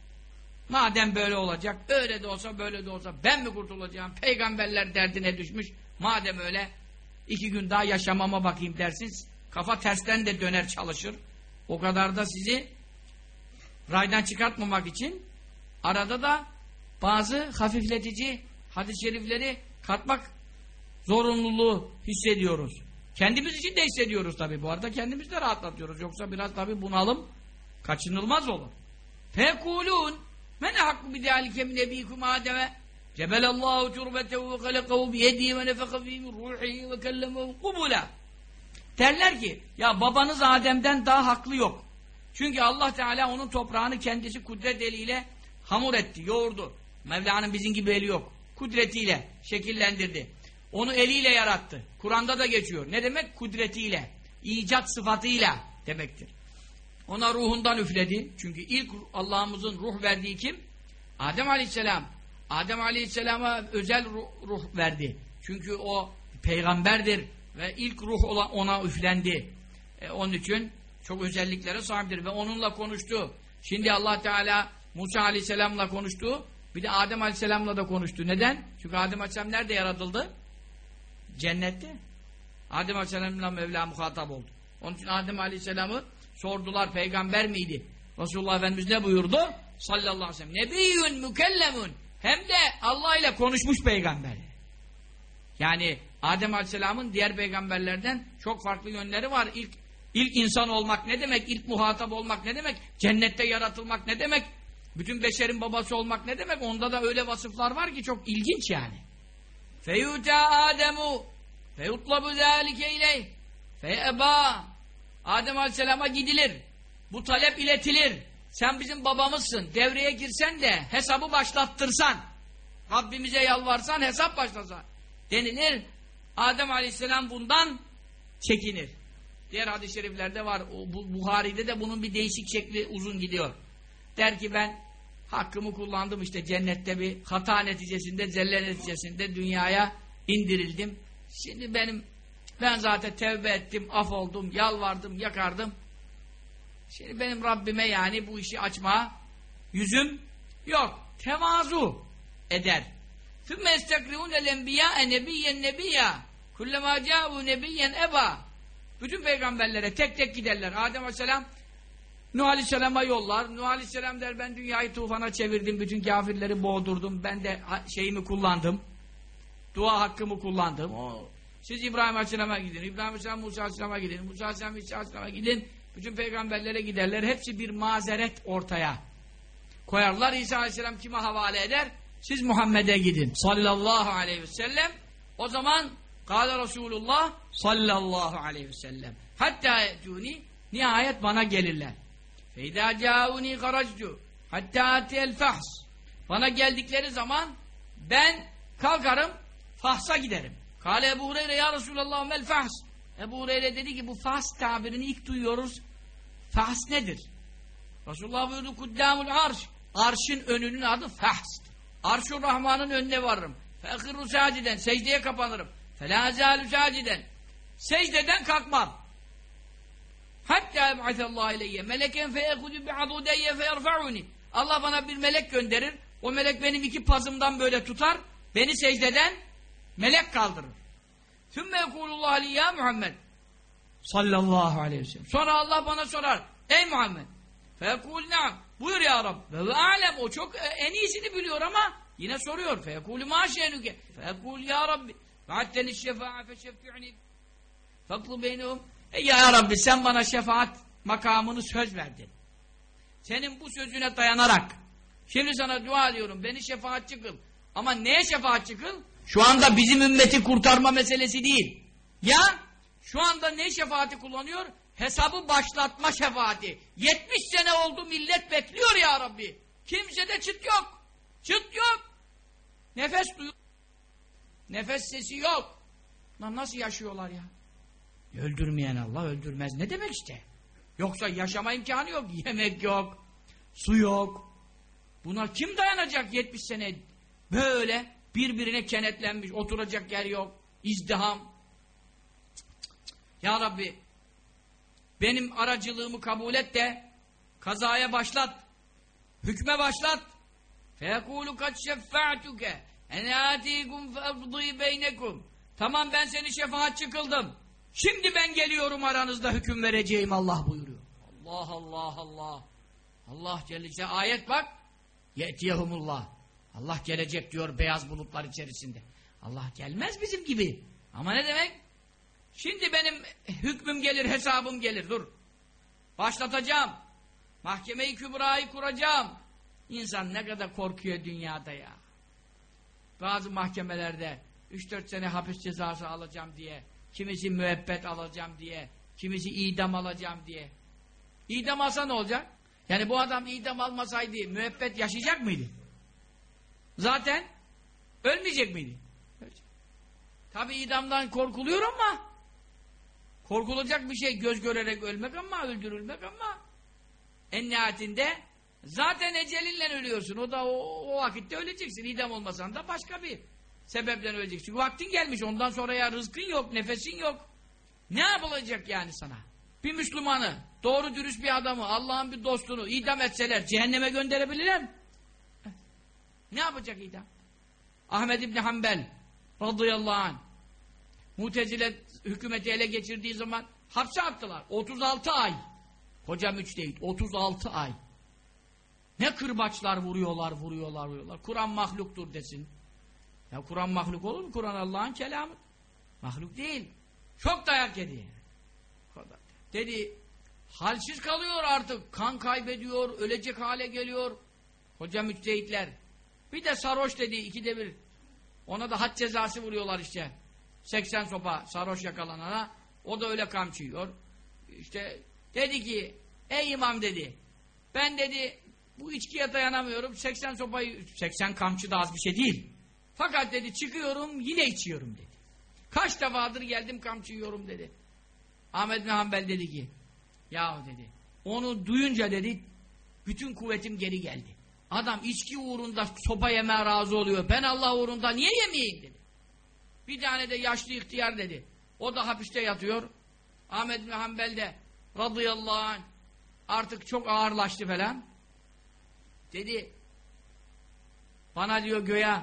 Madem böyle olacak, öyle de olsa böyle de olsa ben mi kurtulacağım? Peygamberler derdine düşmüş. Madem öyle iki gün daha yaşamama bakayım dersiniz. Kafa tersten de döner çalışır. O kadar da sizi raydan çıkartmamak için arada da bazı hafifletici hadis-i şerifleri katmak zorunluluğu hissediyoruz. Kendimiz için de hissediyoruz tabi. Bu arada kendimiz de rahatlatıyoruz. Yoksa biraz tabi bunalım kaçınılmaz olur. Fekulun men hakku bidâlike min ebîkum Adem'e cebelallahu turbetehu ve halekahu biyedihi ve nefeka min ruhihi ve kellemehu kubula derler ki ya babanız Adem'den daha haklı yok. Çünkü Allah Teala onun toprağını kendisi kudret eliyle hamur etti, yoğurdu. Mevla'nın bizim gibi eli yok. Kudretiyle şekillendirdi. Onu eliyle yarattı. Kur'an'da da geçiyor. Ne demek? Kudretiyle. icat sıfatıyla demektir. Ona ruhundan üfledi. Çünkü ilk Allah'ımızın ruh verdiği kim? Adem Aleyhisselam. Adem Aleyhisselam'a özel ruh, ruh verdi. Çünkü o peygamberdir ve ilk ruh ona üflendi. E, onun için çok özelliklere sahiptir ve onunla konuştu. Şimdi Allah Teala Musa Aleyhisselam'la konuştu. Bir de Adem Aleyhisselam'la da konuştu. Neden? Çünkü Adem Aleyhisselam nerede yaratıldı? Cennette. Adem Aleyhisselam'la Mevla muhatap oldu. Onun için Adem Aleyhisselam'ı sordular peygamber miydi? Resulullah Efendimiz ne buyurdu? Sallallahu aleyhi ve sellem. Nebiyyün mükellemun. Hem de Allah ile konuşmuş peygamber. Yani Adem Aleyhisselam'ın diğer peygamberlerden çok farklı yönleri var. İlk ilk insan olmak ne demek? İlk muhatap olmak ne demek? Cennette yaratılmak ne demek? Bütün beşerin babası olmak ne demek? Onda da öyle vasıflar var ki çok ilginç yani. Feyuta Ademu feyutlabu zâlike ileyh feyeba Adem Aleyhisselam'a gidilir. Bu talep iletilir. Sen bizim babamızsın. Devreye girsen de hesabı başlattırsan. Rabbimize yalvarsan hesap başlasan. Denilir. Adem Aleyhisselam bundan çekinir. Diğer hadis-i şeriflerde var. O, bu, Buhari'de de bunun bir değişik şekli uzun gidiyor. Der ki ben hakkımı kullandım işte cennette bir hata neticesinde, zelle neticesinde dünyaya indirildim. Şimdi benim ben zaten tevbe ettim, af oldum, yalvardım, yakardım. Şimdi benim Rabbime yani bu işi açma yüzüm yok. Tevazu eder. ثُمَّ يَسْتَقْرِعُونَ الْاَنْبِيَاءَ نَبِيًّا نَبِيًّا كُلَّمَا جَاءُوا نَبِيًّا eba. Bütün peygamberlere tek tek giderler. Adem Aleyhisselam Nuh Aleyhisselam'a yollar. Nuh Aleyhisselam der ben dünyayı tufana çevirdim. Bütün kafirleri boğdurdum. Ben de şeyimi kullandım. Dua hakkımı kullandım. O. Siz İbrahim Aleyhisselam'a gidin. İbrahim Aleyhisselam Musa Aleyhisselam'a gidin. Musa Aleyhisselam İsa Aleyhisselam'a gidin. Bütün peygamberlere giderler. Hepsi bir mazeret ortaya koyarlar. İsa Aleyhisselam kime havale eder? Siz Muhammed'e gidin. Sallallahu aleyhi ve sellem. O zaman Kâle Resulullah sallallahu aleyhi ve sellem. Hatta etûni nihayet bana gelirler. Feyda cauni garajcu hatta atel fahs. Bana geldikleri zaman ben kalkarım fahsa giderim. Kale Ebu Hureyre ya Resulallah mel fahs. Ebu Hureyre dedi ki bu fahs tabirini ilk duyuyoruz. Fahs nedir? Resulullah buyurdu kuddamul arş. Arşın önünün adı fahstır. Arşur Rahman'ın önüne varırım. Fekirru saciden secdeye kapanırım. Felazalü saciden secdeden kalkmam. Hatta eb'atallahu ileyye meleken feyekudu bi'adudeyye feyerfa'uni Allah bana bir melek gönderir. O melek benim iki pazımdan böyle tutar. Beni secdeden melek kaldırır. Sümme yekulullah li ya Muhammed sallallahu aleyhi ve sellem. Sonra Allah bana sorar. Ey Muhammed feyekul naam. Buyur ya Rab. Ve ve alem. O çok en iyisini biliyor ama yine soruyor. Feyekul ma şenuke. Feyekul ya Rabbi. Vaatteni şefa'a feşeffi'ni faklu beynehum e ya Rabbi sen bana şefaat makamını söz verdin. Senin bu sözüne dayanarak şimdi sana dua ediyorum beni şefaatçi kıl. Ama neye şefaatçi kıl? Şu anda bizim ümmeti kurtarma meselesi değil. Ya şu anda ne şefaati kullanıyor? Hesabı başlatma şefaati. 70 sene oldu millet bekliyor ya Rabbi. Kimse de çıt yok. Çıt yok. Nefes duyuyor. Nefes sesi yok. Lan nasıl yaşıyorlar ya? Öldürmeyen Allah öldürmez. Ne demek işte? Yoksa yaşama imkanı yok. Yemek yok. Su yok. Buna kim dayanacak 70 sene? Böyle birbirine kenetlenmiş. Oturacak yer yok. İzdiham. Ya Rabbi benim aracılığımı kabul et de kazaya başlat. Hükme başlat. Fekulu kad şeffa'tuke Ene atikum fe'fdî beynekum. Tamam ben seni şefaatçi kıldım. Şimdi ben geliyorum aranızda hüküm vereceğim Allah buyuruyor. Allah Allah Allah. Allah Celle ayet bak. Yetiyehumullah. Allah gelecek diyor beyaz bulutlar içerisinde. Allah gelmez bizim gibi. Ama ne demek? Şimdi benim hükmüm gelir, hesabım gelir. Dur. Başlatacağım. Mahkemeyi kübrayı kuracağım. İnsan ne kadar korkuyor dünyada ya bazı mahkemelerde 3-4 sene hapis cezası alacağım diye Kimisi müebbet alacağım diye. Kimisi idam alacağım diye. İdam alsa ne olacak? Yani bu adam idam almasaydı müebbet yaşayacak mıydı? Zaten ölmeyecek miydi? Tabi idamdan korkuluyor ama korkulacak bir şey göz görerek ölmek ama öldürülmek ama en nihayetinde zaten ecelinle ölüyorsun. O da o, o vakitte öleceksin. İdam olmasan da başka bir sebepten öleceksin. Çünkü vaktin gelmiş. Ondan sonra ya rızkın yok, nefesin yok. Ne yapılacak yani sana? Bir Müslümanı, doğru dürüst bir adamı, Allah'ın bir dostunu idam etseler cehenneme gönderebilirler mi? Ne yapacak idam? Ahmed İbni Hanbel radıyallahu anh Mutezile hükümeti ele geçirdiği zaman hapse attılar. 36 ay. Koca müçtehit. 36 ay. Ne kırbaçlar vuruyorlar, vuruyorlar, vuruyorlar. Kur'an mahluktur desin. Ya Kur'an mahluk olur mu? Kur'an Allah'ın kelamı. Mahluk değil. Çok dayak yedi. Dedi, halsiz kalıyor artık. Kan kaybediyor, ölecek hale geliyor. Hoca müçtehitler. Bir de sarhoş dedi, ikide bir. Ona da had cezası vuruyorlar işte. 80 sopa sarhoş yakalanana. O da öyle kamçı yiyor. İşte dedi ki, ey imam dedi. Ben dedi, bu içkiye dayanamıyorum. 80 sopayı, 80 kamçı da az bir şey değil. Fakat dedi çıkıyorum yine içiyorum dedi. Kaç defadır geldim kamçı yiyorum dedi. Ahmet bin dedi ki yahu dedi onu duyunca dedi bütün kuvvetim geri geldi. Adam içki uğrunda sopa yemeye razı oluyor. Ben Allah uğrunda niye yemeyeyim dedi. Bir tane de yaşlı ihtiyar dedi. O da hapiste yatıyor. Ahmet bin Hanbel de radıyallahu anh artık çok ağırlaştı falan. Dedi bana diyor göğe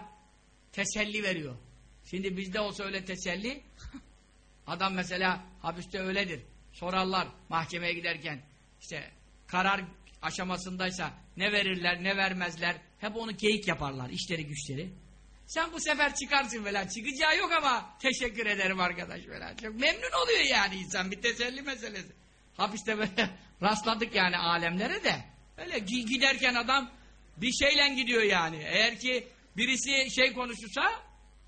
teselli veriyor. Şimdi bizde olsa öyle teselli adam mesela hapiste öyledir. Sorarlar mahkemeye giderken işte karar aşamasındaysa ne verirler ne vermezler hep onu geyik yaparlar işleri güçleri. Sen bu sefer çıkarsın falan. Çıkacağı yok ama teşekkür ederim arkadaş falan. Çok memnun oluyor yani insan bir teselli meselesi. Hapiste böyle [LAUGHS] rastladık yani alemlere de. Öyle giderken adam bir şeyle gidiyor yani. Eğer ki birisi şey konuşursa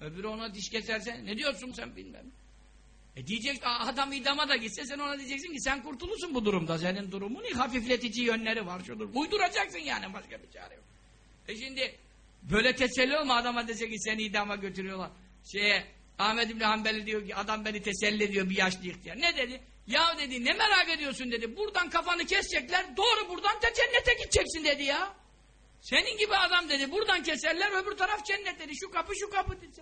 öbürü ona diş keserse ne diyorsun sen bilmem. E diyecek adam idama da gitse sen ona diyeceksin ki sen kurtulursun bu durumda. Senin durumun hafifletici yönleri var şudur. Uyduracaksın yani başka bir çare yok. E şimdi böyle teselli olma adama diyecek ki seni idama götürüyorlar. Şeye Ahmet İbni Hanbeli diyor ki adam beni teselli ediyor bir yaşlı ihtiyar. Ne dedi? Ya dedi ne merak ediyorsun dedi. Buradan kafanı kesecekler doğru buradan da cennete gideceksin dedi ya. Senin gibi adam dedi. Buradan keserler öbür taraf cennet dedi. Şu kapı şu kapı dedi.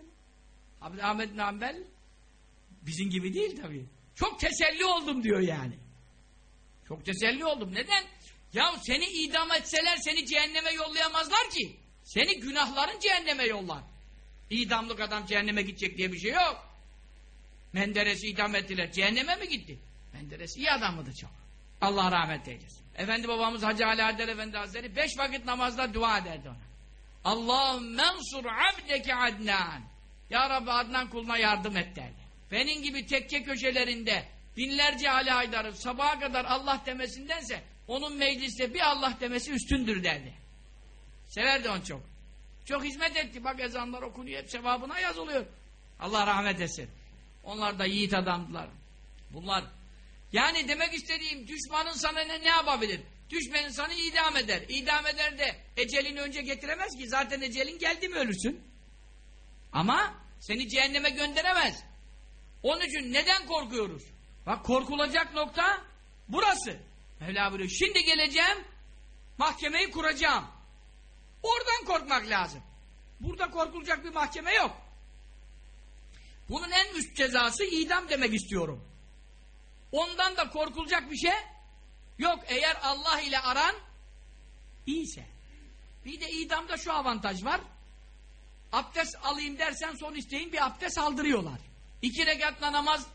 Ahmet bin Hanbel bizim gibi değil tabii. Çok teselli oldum diyor yani. Çok teselli oldum. Neden? Ya seni idam etseler seni cehenneme yollayamazlar ki. Seni günahların cehenneme yollar. İdamlık adam cehenneme gidecek diye bir şey yok. Menderes'i idam ettiler. Cehenneme mi gitti? Menderes iyi adamıdır çok. Allah rahmet eylesin. Efendi babamız Hacı Ali Adel Efendi Hazretleri beş vakit namazda dua ederdi ona. Allahümme mensur abdeke Adnan. Ya Rabbi Adnan kuluna yardım et derdi. Benim gibi tekke köşelerinde binlerce Ali Haydar'ın sabaha kadar Allah demesindense onun mecliste bir Allah demesi üstündür derdi. Severdi onu çok. Çok hizmet etti. Bak ezanlar okunuyor. Hep sevabına yazılıyor. Allah rahmet etsin. Onlar da yiğit adamdılar. Bunlar yani demek istediğim düşmanın sana ne, ne yapabilir? Düşmanın sana idam eder. İdam eder de ecelini önce getiremez ki. Zaten ecelin geldi mi ölürsün. Ama seni cehenneme gönderemez. Onun için neden korkuyoruz? Bak korkulacak nokta burası. Mevla buyuruyor. Şimdi geleceğim mahkemeyi kuracağım. Oradan korkmak lazım. Burada korkulacak bir mahkeme yok. Bunun en üst cezası idam demek istiyorum. Ondan da korkulacak bir şey yok. Eğer Allah ile aran iyiyse. Bir de idamda şu avantaj var. Abdest alayım dersen son isteğin bir abdest aldırıyorlar. İki rekatla namaz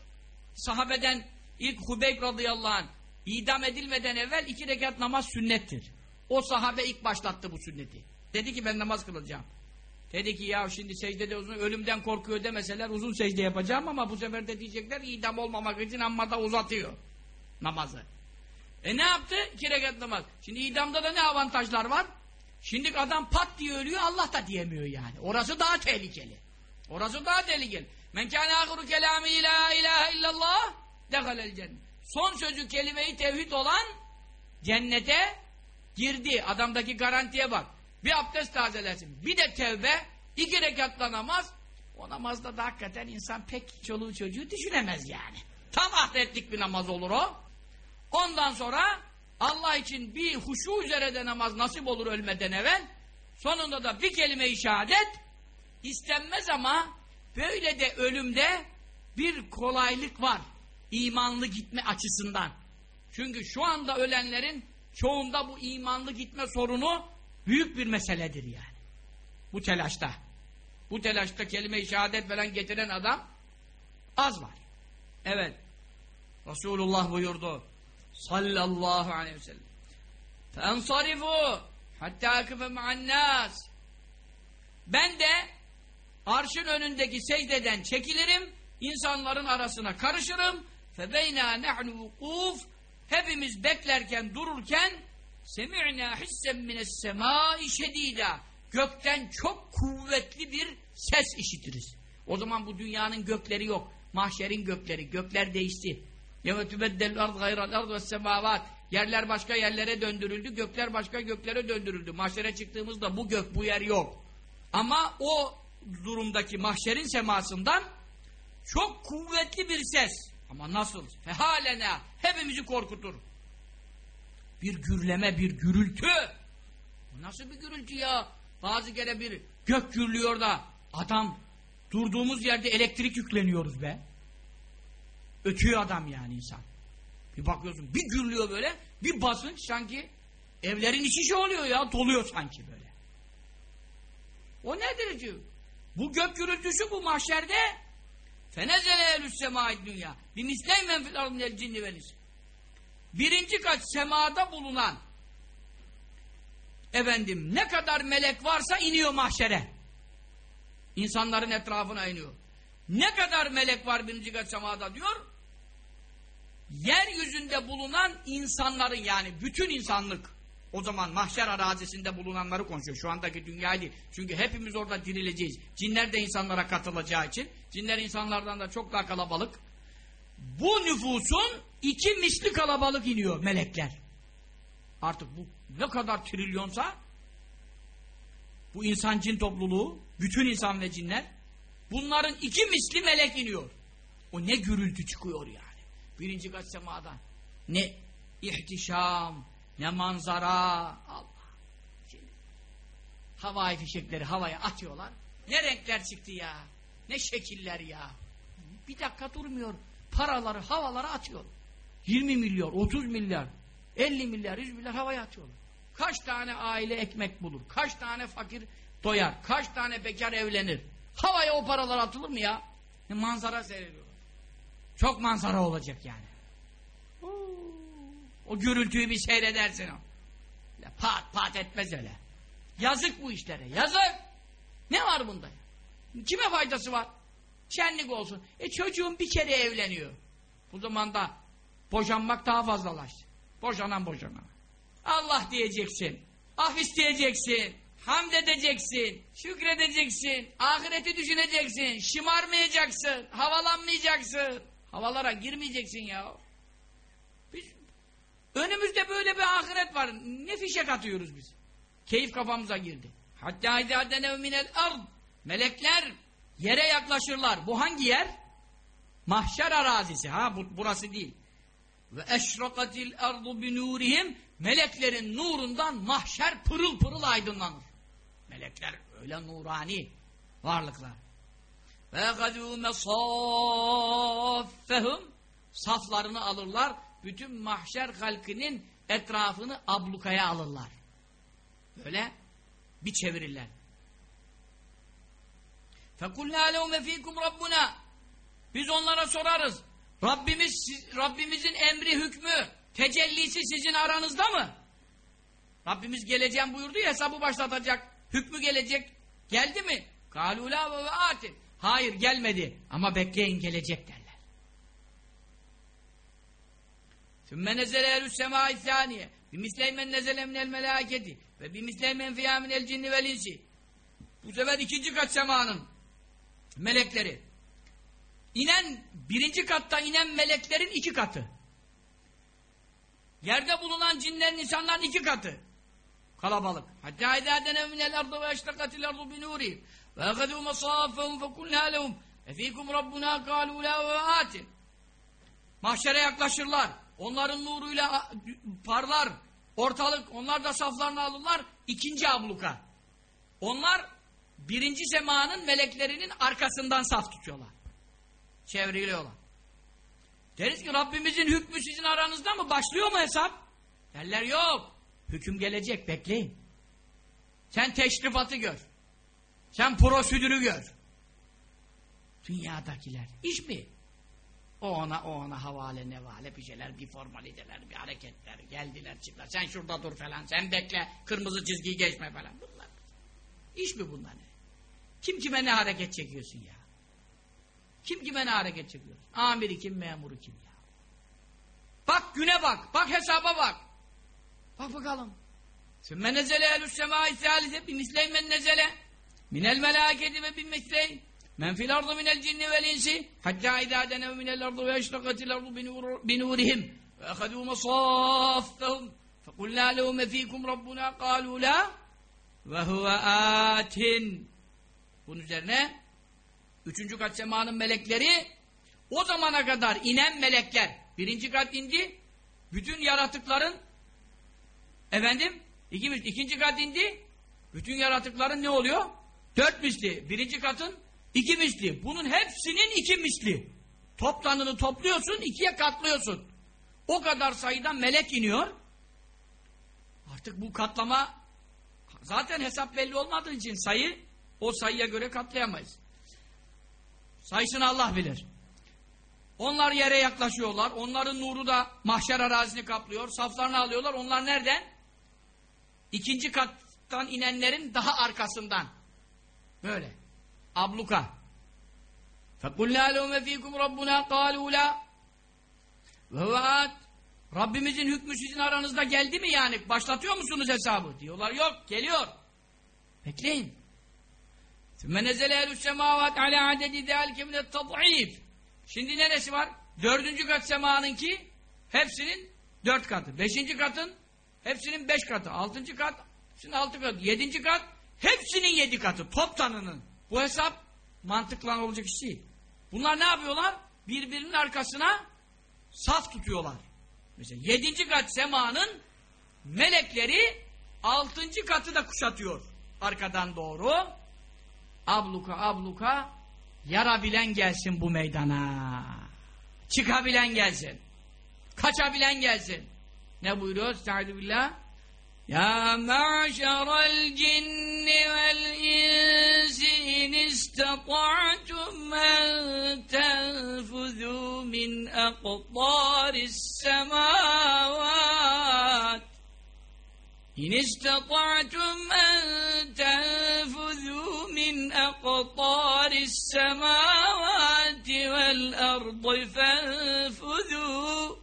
sahabeden ilk Hubeyb radıyallahu anh idam edilmeden evvel iki rekat namaz sünnettir. O sahabe ilk başlattı bu sünneti. Dedi ki ben namaz kılacağım. Dedi ki ya şimdi secdede uzun ölümden korkuyor demeseler uzun secde yapacağım ama bu sefer de diyecekler idam olmamak için amma uzatıyor namazı. E ne yaptı? İki namaz. Şimdi idamda da ne avantajlar var? Şimdi adam pat diye ölüyor Allah da diyemiyor yani. Orası daha tehlikeli. Orası daha tehlikeli. Men kâne âhiru kelâmi la ilahe illallah dehalel cennet. Son sözü kelime-i tevhid olan cennete girdi. Adamdaki garantiye bak. Bir abdest tazelersin. Bir de tevbe, iki rekatla namaz. O namazda da hakikaten insan pek çoluğu çocuğu düşünemez yani. Tam ahiretlik bir namaz olur o. Ondan sonra Allah için bir huşu üzere de namaz nasip olur ölmeden evvel. Sonunda da bir kelime-i şehadet istenmez ama böyle de ölümde bir kolaylık var. İmanlı gitme açısından. Çünkü şu anda ölenlerin çoğunda bu imanlı gitme sorunu büyük bir meseledir yani. Bu telaşta. Bu telaşta kelime-i şehadet falan getiren adam az var. Evet. Resulullah buyurdu. Sallallahu aleyhi ve sellem. Fensarifu hatta akıfe ma'annâs. Ben de arşın önündeki secdeden çekilirim, insanların arasına karışırım. Febeyna nehnu vukuf hepimiz beklerken dururken semi'na hissen mines semâi şedîdâ gökten çok kuvvetli bir ses işitiriz. O zaman bu dünyanın gökleri yok. Mahşerin gökleri. Gökler değişti. يَوَ تُبَدَّلُ الْاَرْض غَيْرَ الْاَرْضِ وَالسَّمَاوَاتِ Yerler başka yerlere döndürüldü, gökler başka göklere döndürüldü. Mahşere çıktığımızda bu gök, bu yer yok. Ama o durumdaki mahşerin semasından çok kuvvetli bir ses. Ama nasıl? Fehalena hepimizi korkutur. Bir gürleme, bir gürültü. Bu nasıl bir gürültü ya? Bazı kere bir gök gürlüyor da adam durduğumuz yerde elektrik yükleniyoruz be. Ötüyor adam yani insan. Bir bakıyorsun bir gürlüyor böyle bir basınç sanki evlerin içi şey oluyor ya doluyor sanki böyle. O nedir diyor? Bu gök gürültüsü bu mahşerde fenezele elüs semâid dünya bimisleyn fil ardınel cinni velis. Birinci kat semada bulunan efendim ne kadar melek varsa iniyor mahşere. İnsanların etrafına iniyor. Ne kadar melek var birinci kat semada diyor? Yeryüzünde bulunan insanların yani bütün insanlık o zaman mahşer arazisinde bulunanları konuşuyor. Şu andaki dünya değil. Çünkü hepimiz orada dirileceğiz. Cinler de insanlara katılacağı için. Cinler insanlardan da çok daha kalabalık. Bu nüfusun iki misli kalabalık iniyor melekler. Artık bu ne kadar trilyonsa bu insan cin topluluğu, bütün insan ve cinler bunların iki misli melek iniyor. O ne gürültü çıkıyor yani. Birinci kat semadan. Ne ihtişam, ne manzara. Allah. Şimdi, havai fişekleri havaya atıyorlar. Ne renkler çıktı ya. Ne şekiller ya. Bir dakika durmuyor. Paraları havalara atıyor. 20 milyar, 30 milyar, 50 milyar, 100 milyar havaya atıyorlar. Kaç tane aile ekmek bulur? Kaç tane fakir doyar? Kaç tane bekar evlenir? Havaya o paralar atılır mı ya? Manzara seyrediyorlar. Çok manzara olacak yani. O gürültüyü bir seyredersin o. Pat pat etmez öyle. Yazık bu işlere. Yazık. Ne var bunda? Kime faydası var? Şenlik olsun. E çocuğun bir kere evleniyor. Bu zamanda boşanmak daha fazlalaştı. Boşanan boşanan. Allah diyeceksin. Af isteyeceksin. Hamd edeceksin. Şükredeceksin. Ahireti düşüneceksin. Şımarmayacaksın. Havalanmayacaksın. Havalara girmeyeceksin ya. Biz önümüzde böyle bir ahiret var. Ne fişek atıyoruz biz? Keyif kafamıza girdi. Hatta idâdenev minel ard. Melekler yere yaklaşırlar. Bu hangi yer? Mahşer arazisi. Ha bu, burası değil. Ve eşrakatil ardu binurihim meleklerin nurundan mahşer pırıl pırıl aydınlanır. Melekler öyle nurani varlıklar. Ve gadû mesâffehum saflarını alırlar. Bütün mahşer halkının etrafını ablukaya alırlar. Böyle bir çevirirler. فَقُلْنَا لَوْمَ ف۪يكُمْ رَبُّنَا Biz onlara sorarız. Rabbimiz, Rabbimizin emri, hükmü, tecellisi sizin aranızda mı? Rabbimiz geleceğim buyurdu ya hesabı başlatacak. Hükmü gelecek. Geldi mi? Kalula ve atin. Hayır gelmedi. Ama bekleyin gelecek derler. Sümme nezele elü semâi thâniye. Bimislehmen nezele minel melâketi. Ve bimislehmen fiyâ minel cinni vel insi. Bu sefer ikinci kat semanın melekleri. İnen birinci katta inen meleklerin iki katı. Yerde bulunan cinlerin insanların iki katı. Kalabalık. Hatta idâ denev minel ardı ve eştekatil ardı binûri ve ekadû mesâfehum fe kullâ lehum efîkum rabbuna kâlû lâ ve âtin. Mahşere yaklaşırlar. Onların nuruyla parlar. Ortalık. Onlar da saflarını alırlar. İkinci abluka. Onlar birinci semanın meleklerinin arkasından saf tutuyorlar. Çevriliyorlar. Deriz ki Rabbimizin hükmü sizin aranızda mı? Başlıyor mu hesap? Derler yok. Hüküm gelecek bekleyin. Sen teşrifatı gör. Sen prosedürü gör. Dünyadakiler. iş mi? O ona o ona havale nevale bir şeyler bir formaliteler bir hareketler geldiler çıktılar. Sen şurada dur falan sen bekle kırmızı çizgiyi geçme falan. Bunlar. İş mi bunlar? Kim kime ne hareket çekiyorsun ya? Kim kime ne hareket çekiyorsun? Amiri kim memuru kim ya? Bak güne bak. Bak hesaba bak. Bak bakalım. Sümme nezele elus semâi thâlise bin misleyn men nezele minel melâketi ve bin misleyn men fil ardı minel cinni vel insi hatta idâ denev minel ardı ve eşrakatil ardı binûrihim ve ehadû fekullâ lehum efîkum rabbuna kâlû lâ ve huve âtin bunun üzerine üçüncü kat semanın melekleri o zamana kadar inen melekler birinci kat indi bütün yaratıkların efendim iki, ikinci kat indi bütün yaratıkların ne oluyor? Dört misli. Birinci katın iki misli. Bunun hepsinin iki misli. Toplanını topluyorsun, ikiye katlıyorsun. O kadar sayıda melek iniyor. Artık bu katlama zaten hesap belli olmadığı için sayı o sayıya göre katlayamayız. Sayısını Allah bilir. Onlar yere yaklaşıyorlar. Onların nuru da mahşer arazisini kaplıyor. Saflarını alıyorlar. Onlar nereden? İkinci kattan inenlerin daha arkasından. Böyle. Abluka. فَقُلْنَا لَهُمَ ف۪يكُمْ رَبُّنَا قَالُوا لَا وَهُوَاتِ Rabbimizin hükmü sizin aranızda geldi mi yani? Başlatıyor musunuz hesabı? Diyorlar yok. Geliyor. Bekleyin. Menezele ehlü semavat ala adedi. Şimdi neresi var? Dördüncü kat semanınki hepsinin dört katı. Beşinci katın hepsinin beş katı. Altıncı kat hepsinin altı katı. Yedinci kat hepsinin yedi katı. Toptanının. Bu hesap mantıkla olacak iş değil. Bunlar ne yapıyorlar? Birbirinin arkasına saf tutuyorlar. Mesela yedinci kat semanın melekleri altıncı katı da kuşatıyor. Arkadan doğru abluka abluka yarabilen gelsin bu meydana. Çıkabilen gelsin. Kaçabilen gelsin. Ne buyuruyor? Estaizu. Ya ma'şerel cinni vel insi in istata'tum en tenfuzu min aktaris semavat. İn istata'tum en tenfuzu من أقطار السماوات والأرض فانفذوا.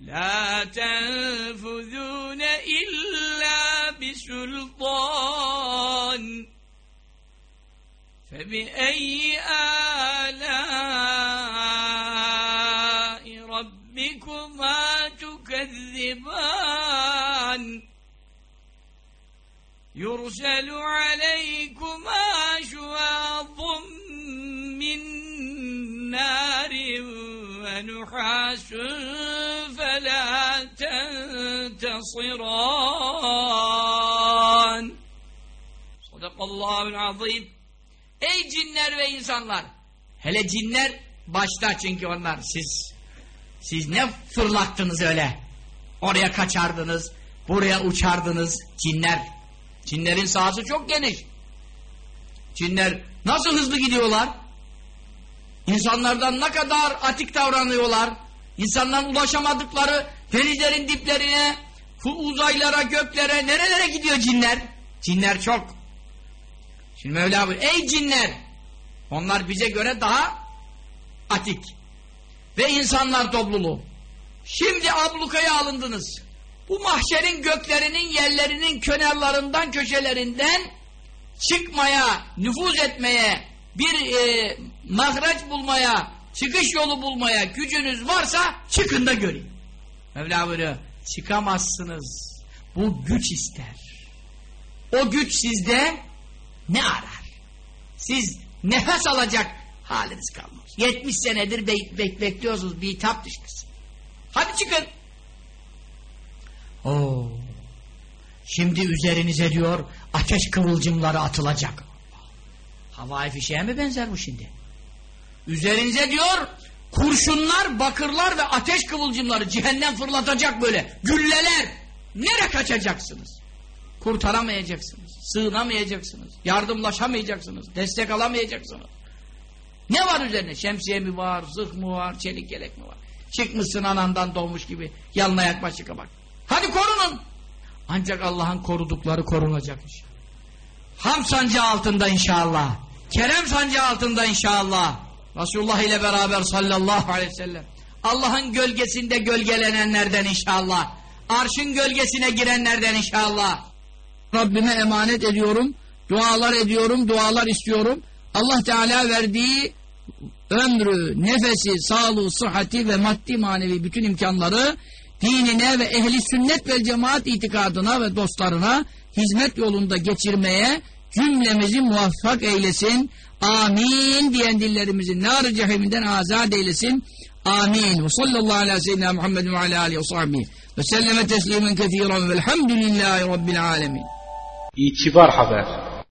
لا تنفذون إلا بسلطان. فبأي آلاء يرسل عليكما شواظ من نار ونحاس فلا تنتصران صدق الله العظيم Ey cinler ve insanlar hele cinler başta çünkü onlar siz siz ne fırlattınız öyle oraya kaçardınız buraya uçardınız cinler cinlerin sahası çok geniş cinler nasıl hızlı gidiyorlar İnsanlardan ne kadar atik davranıyorlar. İnsanların ulaşamadıkları denizlerin diplerine, uzaylara, göklere, nerelere gidiyor cinler? Cinler çok. Şimdi Mevla buyuruyor, ey cinler! Onlar bize göre daha atik. Ve insanlar topluluğu. Şimdi ablukaya alındınız. Bu mahşerin göklerinin, yerlerinin kenarlarından, köşelerinden çıkmaya, nüfuz etmeye, bir e, mahreç bulmaya, çıkış yolu bulmaya gücünüz varsa çıkın da göreyim. Mevla buyuruyor, çıkamazsınız. Bu güç ister. O güç sizde ne arar? Siz nefes alacak haliniz kalmaz. 70 senedir bek bek bekliyorsunuz bir hitap düşmesin. Hadi çıkın. Oo. Şimdi üzerinize diyor ateş kıvılcımları atılacak. Havai fişeğe mi benzer bu şimdi? Üzerinize diyor kurşunlar, bakırlar ve ateş kıvılcımları cehennem fırlatacak böyle. Gülleler. Nereye kaçacaksınız? Kurtaramayacaksınız. Sığınamayacaksınız. Yardımlaşamayacaksınız. Destek alamayacaksınız. Ne var üzerine? Şemsiye mi var? Zırh mı var? Çelik yelek mi var? Çıkmışsın anandan doğmuş gibi. Yanına yakma bak. Hadi korunun. Ancak Allah'ın korudukları korunacak inşallah. Ham sancağı altında inşallah. Kerem sancağı altında inşallah. Resulullah ile beraber sallallahu aleyhi ve sellem. Allah'ın gölgesinde gölgelenenlerden inşallah. Arşın gölgesine girenlerden inşallah. Rabbime emanet ediyorum. Dualar ediyorum, dualar istiyorum. Allah Teala verdiği ömrü, nefesi, sağlığı, sıhhati ve maddi manevi bütün imkanları dinine ve ehli sünnet ve cemaat itikadına ve dostlarına hizmet yolunda geçirmeye cümlemizi muvaffak eylesin. Amin diyen dillerimizin nar-ı cehiminden azat eylesin. Amin. Ve sallallahu ala seyyidina Muhammed ve ala alihi ve sahbihi ve selleme teslimen kethiren velhamdülillahi rabbil alemin. İtibar Haber